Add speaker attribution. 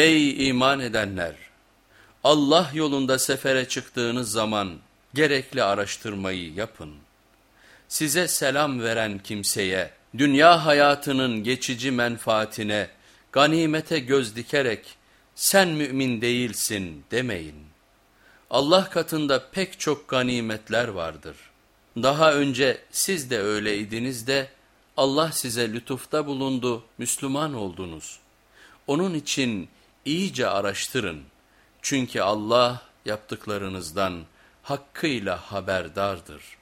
Speaker 1: Ey iman edenler! Allah yolunda sefere çıktığınız zaman gerekli araştırmayı yapın. Size selam veren kimseye, dünya hayatının geçici menfaatine, ganimete göz dikerek sen mümin değilsin demeyin. Allah katında pek çok ganimetler vardır. Daha önce siz de öyleydiniz de Allah size lütufta bulundu, Müslüman oldunuz. Onun için iyice araştırın. Çünkü Allah yaptıklarınızdan hakkıyla haberdardır.''